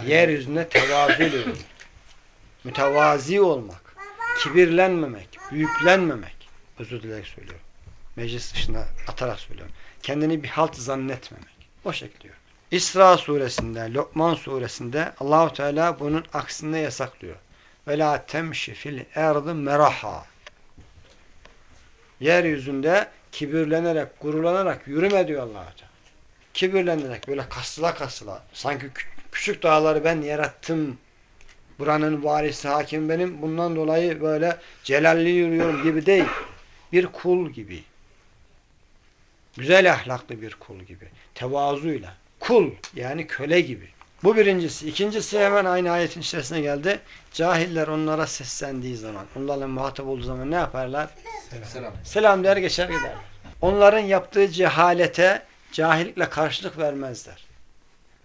S1: Yeryüzünde tevazuyla yürümek. Mütevazi olmak. Kibirlenmemek, büyüklenmemek. Özür dilerim söylüyorum. Meclis dışında atarak söylüyorum. Kendini bir halt zannetmemek. O şekilde. İsra suresinde, Lokman suresinde Allahu Teala bunun aksine yasaklıyor. Ve la temşi fil erdi meraha. Yeryüzünde kibirlenerek, gururlanarak yürüme diyor allah Teala. Kibirlenerek böyle kasıla kasıla sanki kü- küçük dağları ben yarattım. Buranın varisi hakim benim. Bundan dolayı böyle celalli yürüyorum gibi değil. Bir kul gibi. Güzel ahlaklı bir kul gibi. Tevazuyla. Kul yani köle gibi. Bu birincisi. İkincisi hemen aynı ayetin içerisine geldi. Cahiller onlara seslendiği zaman, onlarla muhatap olduğu zaman ne yaparlar?
S4: Selam.
S1: Selam der geçer giderler. Onların yaptığı cehalete cahillikle karşılık vermezler.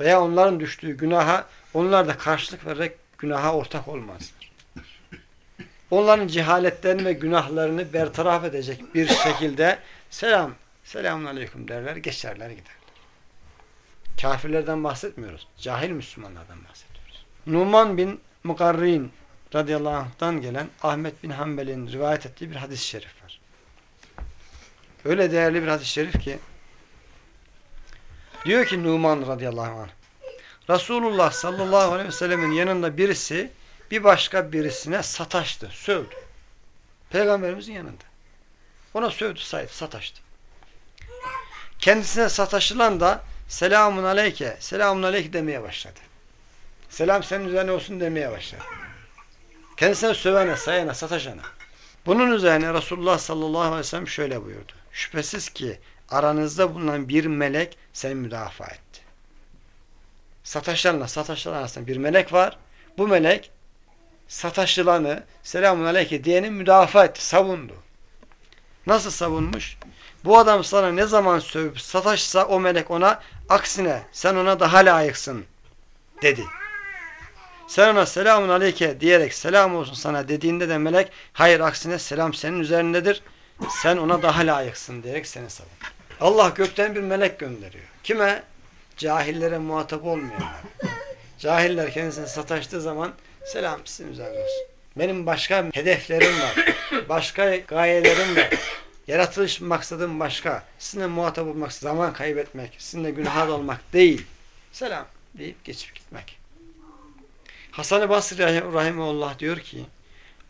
S1: Veya onların düştüğü günaha onlar da karşılık vererek günaha ortak olmazlar. Onların cehaletlerini ve günahlarını bertaraf edecek bir şekilde selam, selamun aleyküm derler, geçerler giderler. Kafirlerden bahsetmiyoruz. Cahil Müslümanlardan bahsediyoruz. Numan bin Mukarrin radıyallahu anh'tan gelen Ahmet bin Hanbel'in rivayet ettiği bir hadis-i şerif var. Öyle değerli bir hadis-i şerif ki diyor ki Numan radıyallahu anh Resulullah sallallahu aleyhi ve sellemin yanında birisi bir başka birisine sataştı, sövdü. Peygamberimizin yanında. Ona sövdü, saydı, sataştı. Kendisine sataşılan da selamun aleyke, selamun aleyke demeye başladı. Selam senin üzerine olsun demeye başladı. Kendisine sövene, sayana, sataşana. Bunun üzerine Resulullah sallallahu aleyhi ve sellem şöyle buyurdu. Şüphesiz ki aranızda bulunan bir melek seni müdafaa etti. Sataşlarla sataşlar arasında bir melek var. Bu melek sataşılanı selamun aleyke diyeni müdafaa etti, savundu. Nasıl savunmuş? Bu adam sana ne zaman sövüp sataşsa o melek ona aksine sen ona daha layıksın dedi. Sen ona selamun aleyke diyerek selam olsun sana dediğinde de melek hayır aksine selam senin üzerindedir. Sen ona daha layıksın diyerek seni savun. Allah gökten bir melek gönderiyor. Kime? Cahillere muhatap olmayanlar. Cahiller kendisine sataştığı zaman selam sizin üzerine olsun. Benim başka hedeflerim var. Başka gayelerim var. Yaratılış maksadım başka. Sizinle muhatap olmak, zaman kaybetmek, sizinle günaha dalmak değil. Selam deyip geçip gitmek. Hasan-ı Basri Rahimullah diyor ki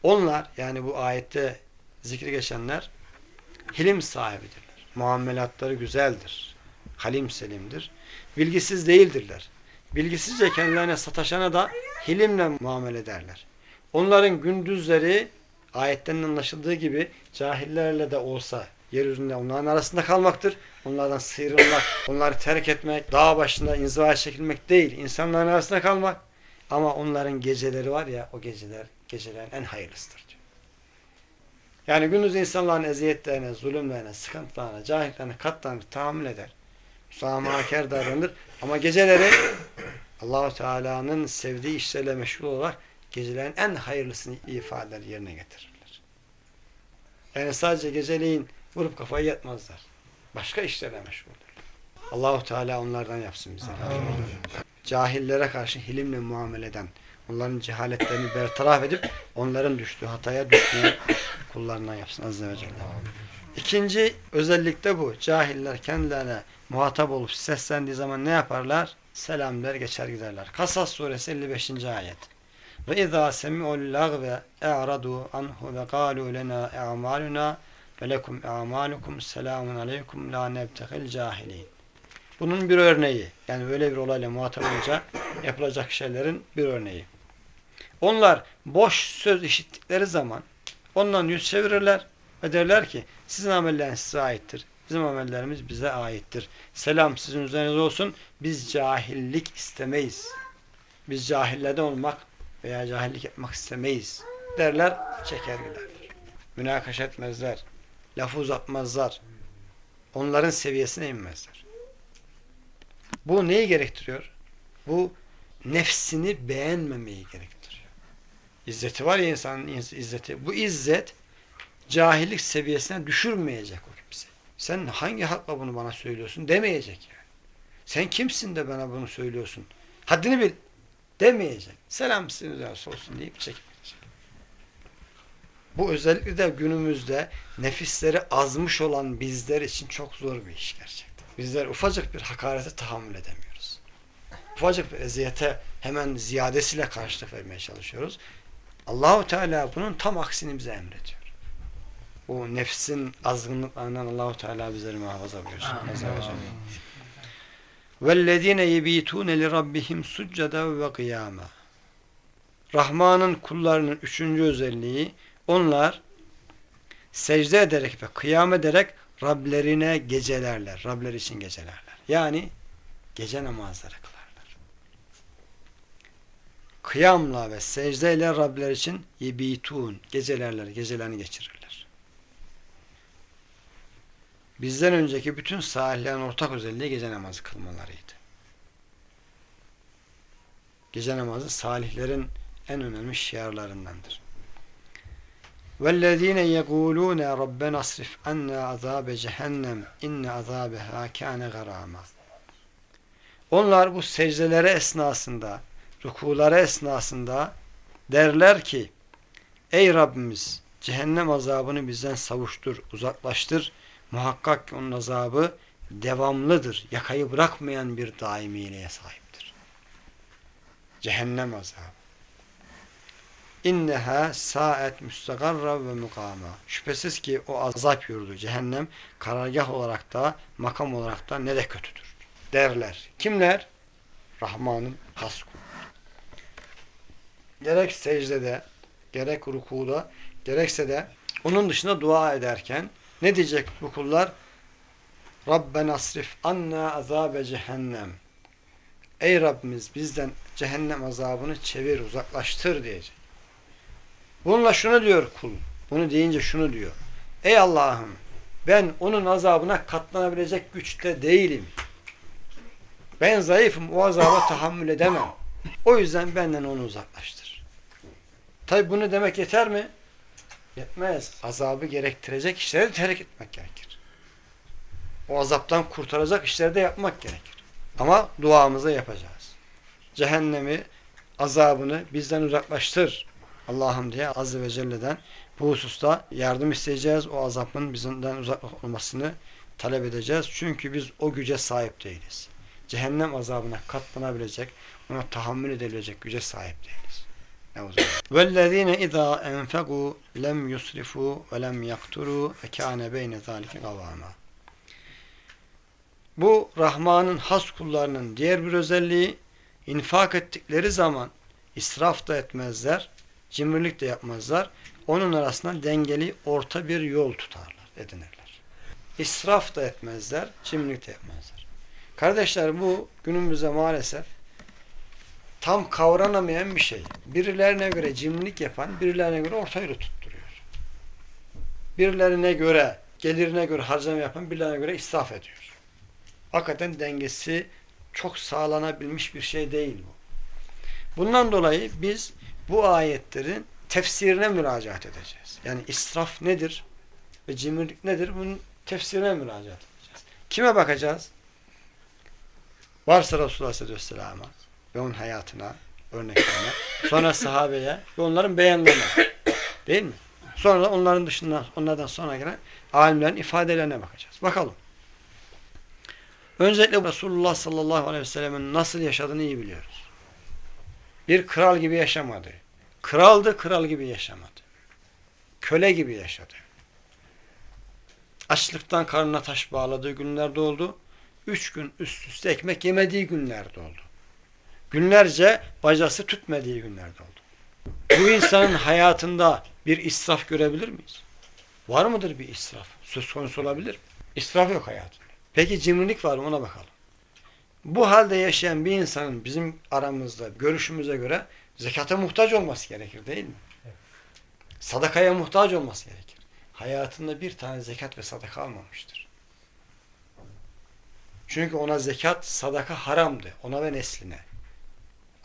S1: onlar yani bu ayette zikri geçenler hilim sahibidirler. Muamelatları güzeldir. Halim selimdir. Bilgisiz değildirler. Bilgisizce kendilerine sataşana da hilimle muamele ederler. Onların gündüzleri ayetten anlaşıldığı gibi cahillerle de olsa yeryüzünde onların arasında kalmaktır. Onlardan sıyrılmak, onları terk etmek, dağ başında inzivaya çekilmek değil. insanların arasında kalmak. Ama onların geceleri var ya o geceler gecelerin en hayırlısıdır diyor. Yani gündüz insanların eziyetlerine, zulümlerine, sıkıntılarına, cahillerine katlanır, tahammül eder. Müsamahakar davranır. Ama geceleri Allahu Teala'nın sevdiği işlerle meşgul olarak gecelerin en hayırlısını ifadeler yerine getirirler. Yani sadece geceleyin vurup kafayı yatmazlar. Başka işlerle meşguldür. Allahu Teala onlardan yapsın bize. Cahillere karşı hilimle muamele eden, onların cehaletlerini bertaraf edip onların düştüğü hataya düşmeyen kullarından yapsın Azze ve Celle. İkinci özellik de bu. Cahiller kendilerine muhatap olup seslendiği zaman ne yaparlar? Selam der geçer giderler. Kasas suresi 55. ayet. Ve izâ semi'ul lagve e'radu anhu ve kâlu lena e'maluna ve lekum e'malukum selamun aleykum la nebtehil cahilin. Bunun bir örneği. Yani böyle bir olayla muhatap olunca yapılacak şeylerin bir örneği. Onlar boş söz işittikleri zaman ondan yüz çevirirler ve derler ki sizin amelleriniz size aittir. Bizim amellerimiz bize aittir. Selam sizin üzerinize olsun. Biz cahillik istemeyiz. Biz cahillerden olmak veya cahillik yapmak istemeyiz. Derler, çeker giderler. Münakaşa etmezler. Lafı uzatmazlar. Onların seviyesine inmezler. Bu neyi gerektiriyor? Bu nefsini beğenmemeyi gerektiriyor. İzzeti var ya insanın izzeti. Bu izzet cahillik seviyesine düşürmeyecek o kimse. Sen hangi hakla bunu bana söylüyorsun demeyecek yani. Sen kimsin de bana bunu söylüyorsun? Haddini bil demeyecek. Selam üzerinize olsun deyip çekip gidecek. Bu özellikle de günümüzde nefisleri azmış olan bizler için çok zor bir iş gerçekten. Bizler ufacık bir hakarete tahammül edemiyoruz. Ufacık bir eziyete hemen ziyadesiyle karşılık vermeye çalışıyoruz. Allahu Teala bunun tam aksini bize emrediyor. Bu nefsin azgınlıklarından Allahu Teala bizleri muhafaza buyursun. وَالَّذ۪ينَ يَب۪يتُونَ لِرَبِّهِمْ سُجَّدًا وَقِيَامًا Rahman'ın kullarının üçüncü özelliği onlar secde ederek ve kıyam ederek Rablerine gecelerler. Rabler için gecelerler. Yani gece namazları kılarlar. Kıyamla ve secdeyle Rabler için yebitun gecelerler, gecelerini geçirirler. Bizden önceki bütün salihlerin ortak özelliği gece namazı kılmalarıydı. Gece namazı salihlerin en önemli şiarlarındandır. وَالَّذ۪ينَ يَقُولُونَ رَبَّنَا اصْرِفْ عَنَّا عَذَابَ جَهَنَّمْ اِنَّ عَذَابَهَا كَانَ غَرَامًا Onlar bu secdeleri esnasında, rükuları esnasında derler ki Ey Rabbimiz cehennem azabını bizden savuştur, uzaklaştır. Muhakkak ki onun azabı devamlıdır. Yakayı bırakmayan bir daimiliğe sahiptir. Cehennem azabı. İnneha saet müstagarra ve mukama. Şüphesiz ki o azap yurdu cehennem karargah olarak da makam olarak da ne de kötüdür. Derler. Kimler? Rahman'ın has kulları. Gerek secdede, gerek rukuda, gerekse de onun dışında dua ederken ne diyecek bu kullar? Rabbena asrif anna azabe cehennem. Ey Rabbimiz bizden cehennem azabını çevir, uzaklaştır diyecek. Bununla şunu diyor kul. Bunu deyince şunu diyor. Ey Allah'ım ben onun azabına katlanabilecek güçte değilim. Ben zayıfım. O azaba tahammül edemem. O yüzden benden onu uzaklaştır. Tabi bunu demek yeter mi? Yetmez. Azabı gerektirecek işleri terk etmek gerekir. O azaptan kurtaracak işleri de yapmak gerekir. Ama duamızı yapacağız. Cehennemi, azabını bizden uzaklaştır. Allah'ım diye Azze ve Celle'den bu hususta yardım isteyeceğiz. O azapın bizden uzak olmasını talep edeceğiz. Çünkü biz o güce sahip değiliz. Cehennem azabına katlanabilecek, ona tahammül edebilecek güce sahip değiliz. Euzu. Vellezine izâ enfegu lem yusrifu ve lem yakturu ve kâne. Bu Rahman'ın has kullarının diğer bir özelliği infak ettikleri zaman israf da etmezler, cimrilik de yapmazlar. Onun arasında dengeli orta bir yol tutarlar, edinirler. İsraf da etmezler, cimrilik de yapmazlar. Kardeşler bu günümüzde maalesef tam kavranamayan bir şey. Birilerine göre cimrilik yapan, birilerine göre orta yolu tutturuyor. Birilerine göre, gelirine göre harcama yapan, birilerine göre israf ediyor. Hakikaten dengesi çok sağlanabilmiş bir şey değil bu. Bundan dolayı biz bu ayetlerin tefsirine müracaat edeceğiz. Yani israf nedir ve cimrilik nedir? Bunun tefsirine müracaat edeceğiz. Kime bakacağız? Varsa Resulullah Aleyhisselam'a ve onun hayatına, örneklerine, sonra sahabeye ve onların beyanlarına. Değil mi? Sonra da onların dışından, onlardan sonra gelen alimlerin ifadelerine bakacağız. Bakalım. Öncelikle Resulullah sallallahu aleyhi ve sellemin nasıl yaşadığını iyi biliyoruz. Bir kral gibi yaşamadı. Kraldı, kral gibi yaşamadı. Köle gibi yaşadı. Açlıktan karnına taş bağladığı günlerde oldu. Üç gün üst üste ekmek yemediği günlerde oldu. Günlerce bacası tütmediği günlerde oldu. Bu insanın hayatında bir israf görebilir miyiz? Var mıdır bir israf? Söz konusu olabilir mi? İsraf yok hayatında. Peki cimrilik var mı ona bakalım. Bu halde yaşayan bir insanın bizim aramızda görüşümüze göre zekata muhtaç olması gerekir değil mi? Sadakaya muhtaç olması gerekir. Hayatında bir tane zekat ve sadaka almamıştır. Çünkü ona zekat, sadaka haramdı. Ona ve nesline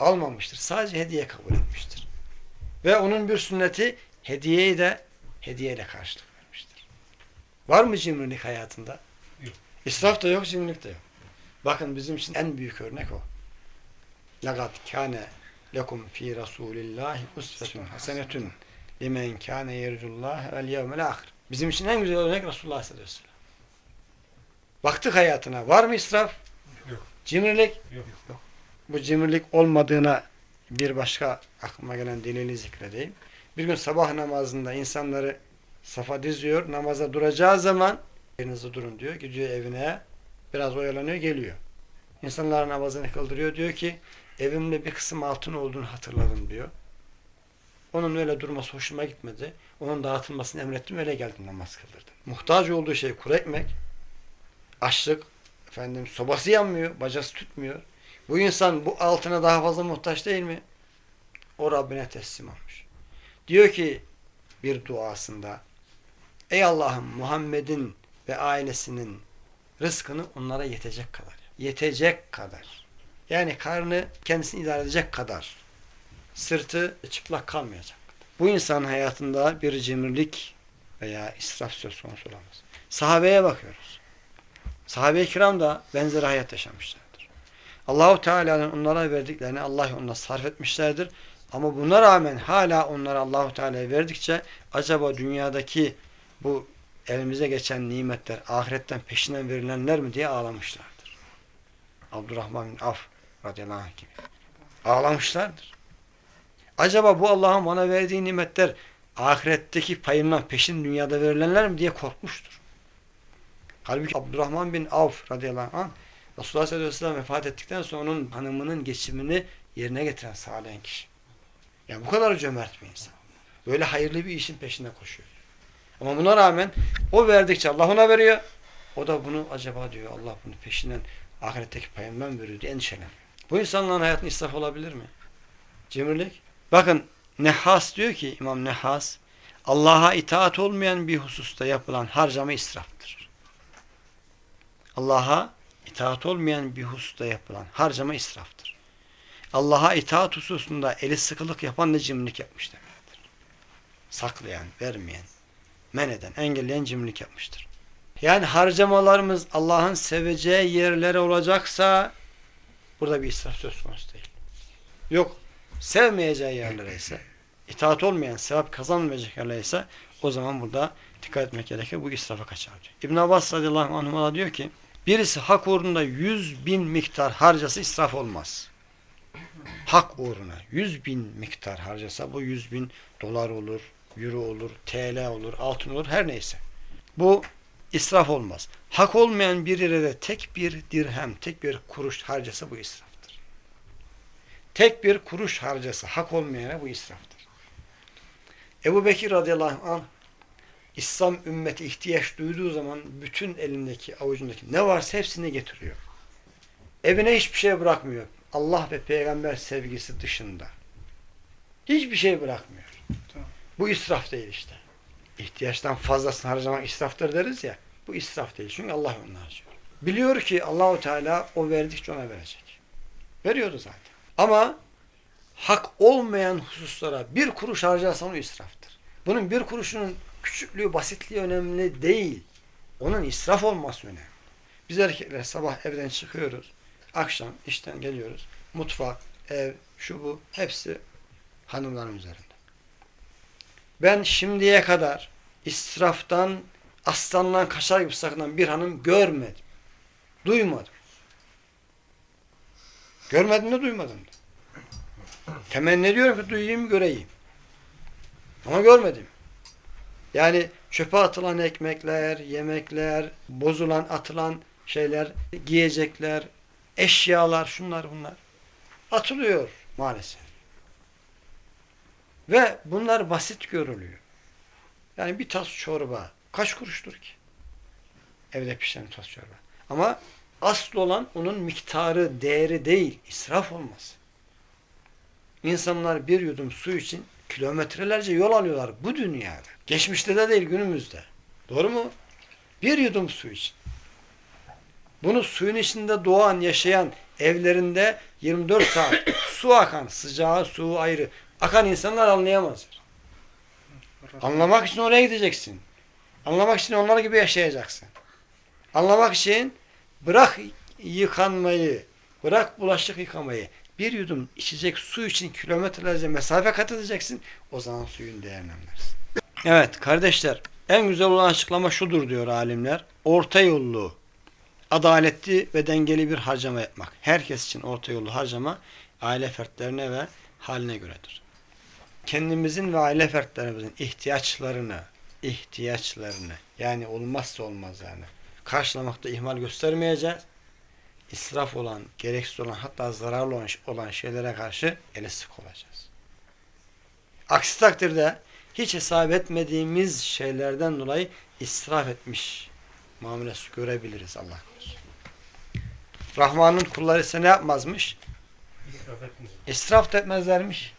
S1: Almamıştır. Sadece hediye kabul etmiştir. Ve onun bir sünneti hediyeyi de hediyeyle karşılık vermiştir. Var mı cimrilik hayatında?
S3: Yok.
S1: İsraf da yok, cimrilik de yok. Bakın bizim için en büyük örnek o. لَقَدْ كَانَ لَكُمْ ف۪ي رَسُولِ اللّٰهِ اُسْفَةٌ حَسَنَةٌ لِمَنْ كَانَ يَرْجُ اللّٰهَ وَالْيَوْمَ الْآخِرِ Bizim için en güzel örnek Resulullah sallallahu aleyhi ve sellem. Baktık hayatına. Var mı israf?
S3: Yok.
S1: Cimrilik?
S3: Yok.
S1: Yok. Bu cimrilik olmadığına bir başka aklıma gelen delili zikredeyim. Bir gün sabah namazında insanları safa diziyor. Namaza duracağı zaman yerinizde durun diyor. Gidiyor evine. Biraz oyalanıyor. Geliyor. İnsanların namazını kıldırıyor. Diyor ki evimde bir kısım altın olduğunu hatırladım diyor. Onun öyle durması hoşuma gitmedi. Onun dağıtılmasını emrettim. Öyle geldim namaz kıldırdım. Muhtaç olduğu şey kuru ekmek. Açlık. Efendim sobası yanmıyor. Bacası tutmuyor. Bu insan bu altına daha fazla muhtaç değil mi? O Rabbine teslim olmuş. Diyor ki bir duasında Ey Allah'ım Muhammed'in ve ailesinin rızkını onlara yetecek kadar. Yetecek kadar. Yani karnı kendisini idare edecek kadar. Sırtı çıplak kalmayacak. Bu insanın hayatında bir cimrilik veya israf söz konusu olamaz. Sahabeye bakıyoruz. Sahabe-i kiram da benzer hayat yaşamışlardır. Allahu Teala'nın onlara verdiklerini Allah yolunda sarf etmişlerdir. Ama buna rağmen hala onlara Allahu Teala'ya verdikçe acaba dünyadaki bu elimize geçen nimetler ahiretten peşinden verilenler mi diye ağlamışlardır. Abdurrahman bin Af radıyallahu anh gibi. Ağlamışlardır. Acaba bu Allah'ın bana verdiği nimetler ahiretteki payımdan peşin dünyada verilenler mi diye korkmuştur. Halbuki Abdurrahman bin Avf radıyallahu anh Resulullah sallallahu aleyhi ve sellem vefat ettikten sonra onun hanımının geçimini yerine getiren sağlayan kişi. Yani bu kadar cömert bir insan. Böyle hayırlı bir işin peşinde koşuyor. Ama buna rağmen o verdikçe Allah ona veriyor. O da bunu acaba diyor Allah bunu peşinden ahiretteki payından veriyor diye endişeleniyor. Bu insanların hayatında israf olabilir mi? Cimrilik. Bakın Nehas diyor ki İmam Nehas Allah'a itaat olmayan bir hususta yapılan harcama israftır. Allah'a itaat olmayan bir hususta yapılan harcama israftır. Allah'a itaat hususunda eli sıkılık yapan da cimrilik yapmış demektir. Saklayan, vermeyen, men eden, engelleyen cimrilik yapmıştır. Yani harcamalarımız Allah'ın seveceği yerlere olacaksa burada bir israf söz konusu değil. Yok, sevmeyeceği yerlere ise, itaat olmayan, sevap kazanmayacak yerlere ise o zaman burada dikkat etmek gerekir. Bu israfa kaçar. İbn Abbas radıyallahu anh diyor ki birisi hak uğrunda yüz bin miktar harcası israf olmaz. Hak uğruna yüz bin miktar harcasa bu yüz bin dolar olur, euro olur, TL olur, altın olur her neyse. Bu israf olmaz. Hak olmayan bir yere de tek bir dirhem, tek bir kuruş harcasa bu israftır. Tek bir kuruş harcasa hak olmayana bu israftır. Ebu Bekir radıyallahu anh İslam ümmeti ihtiyaç duyduğu zaman bütün elindeki avucundaki ne varsa hepsini getiriyor. Evine hiçbir şey bırakmıyor. Allah ve peygamber sevgisi dışında. Hiçbir şey bırakmıyor.
S2: Tamam.
S1: Bu israf değil işte. İhtiyaçtan fazlasını harcamak israftır deriz ya. Bu israf değil. Çünkü Allah onu harcıyor. Biliyor ki Allahu Teala o verdikçe ona verecek. Veriyordu zaten. Ama hak olmayan hususlara bir kuruş harcarsan o israftır. Bunun bir kuruşunun küçüklüğü, basitliği önemli değil. Onun israf olması önemli. Biz erkekler sabah evden çıkıyoruz. Akşam işten geliyoruz. Mutfak, ev, şu bu hepsi hanımların üzerinde. Ben şimdiye kadar israftan, aslandan kaçar gibi sakınan bir hanım görmedim. Duymadım. Görmedim de duymadım da. Temenni ediyorum ki duyayım, göreyim. Ama görmedim. Yani çöpe atılan ekmekler, yemekler, bozulan, atılan şeyler, giyecekler, eşyalar, şunlar bunlar atılıyor maalesef. Ve bunlar basit görülüyor. Yani bir tas çorba kaç kuruştur ki? Evde pişen tas çorba. Ama asıl olan onun miktarı, değeri değil, israf olması. İnsanlar bir yudum su için kilometrelerce yol alıyorlar bu dünyada. Geçmişte de değil günümüzde. Doğru mu? Bir yudum su için. Bunu suyun içinde doğan, yaşayan, evlerinde 24 saat su akan, sıcağı, su ayrı akan insanlar anlayamazlar. Anlamak için oraya gideceksin. Anlamak için onlar gibi yaşayacaksın. Anlamak için bırak yıkanmayı, bırak bulaşık yıkamayı. Bir yudum içecek su için kilometrelerce mesafe kat edeceksin. O zaman suyun değerini anlarsın. Evet kardeşler en güzel olan açıklama şudur diyor alimler. Orta yollu, adaletli ve dengeli bir harcama yapmak. Herkes için orta yollu harcama aile fertlerine ve haline göredir. Kendimizin ve aile fertlerimizin ihtiyaçlarını, ihtiyaçlarını yani olmazsa olmazlarını karşılamakta ihmal göstermeyeceğiz. İsraf olan, gereksiz olan hatta zararlı olan- şeylere karşı eli sık olacağız. Aksi takdirde hiç hesap etmediğimiz şeylerden dolayı israf etmiş muamelesi görebiliriz Allah korusun. Rahman'ın kulları ise ne yapmazmış?
S3: İsraf.
S1: İsraf da etmezlermiş.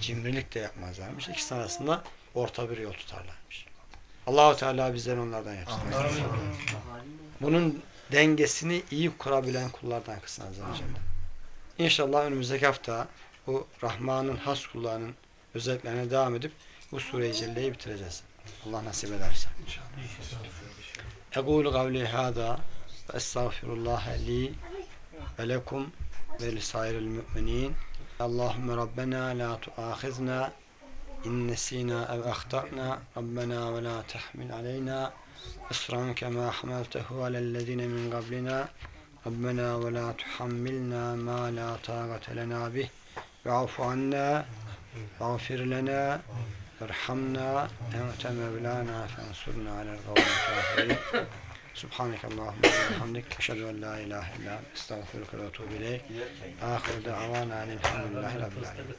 S1: Cimrilik de yapmazlarmış. İkisi arasında orta bir yol tutarlarmış. Allahu Teala bizden onlardan yapsın. Bunun dengesini iyi kurabilen kullardan kılsın Azze. İnşallah önümüzdeki hafta bu Rahman'ın has kullarının özelliklerine devam edip bu sureyi celleyi bitireceğiz. Allah nasip ederse. Egûl gavli hâdâ ve estağfirullah li ve lekum ve lisairil mü'minîn. Allahümme Rabbena la tuâkhizna in nesînâ ev ahtarna Rabbena ve la tehmil aleyna إصرا كما حملته على الذين من قبلنا. ربنا ولا تحملنا ما لا طاقة لنا به. واعف عنا واغفر لنا وارحمنا أنت مولانا فانصرنا على القوم الكافرين. سبحانك اللهم وبحمدك أشهد أن لا إله إلا أنت أستغفرك وأتوب إليك. آخر دعوانا أن الحمد لله رب العالمين.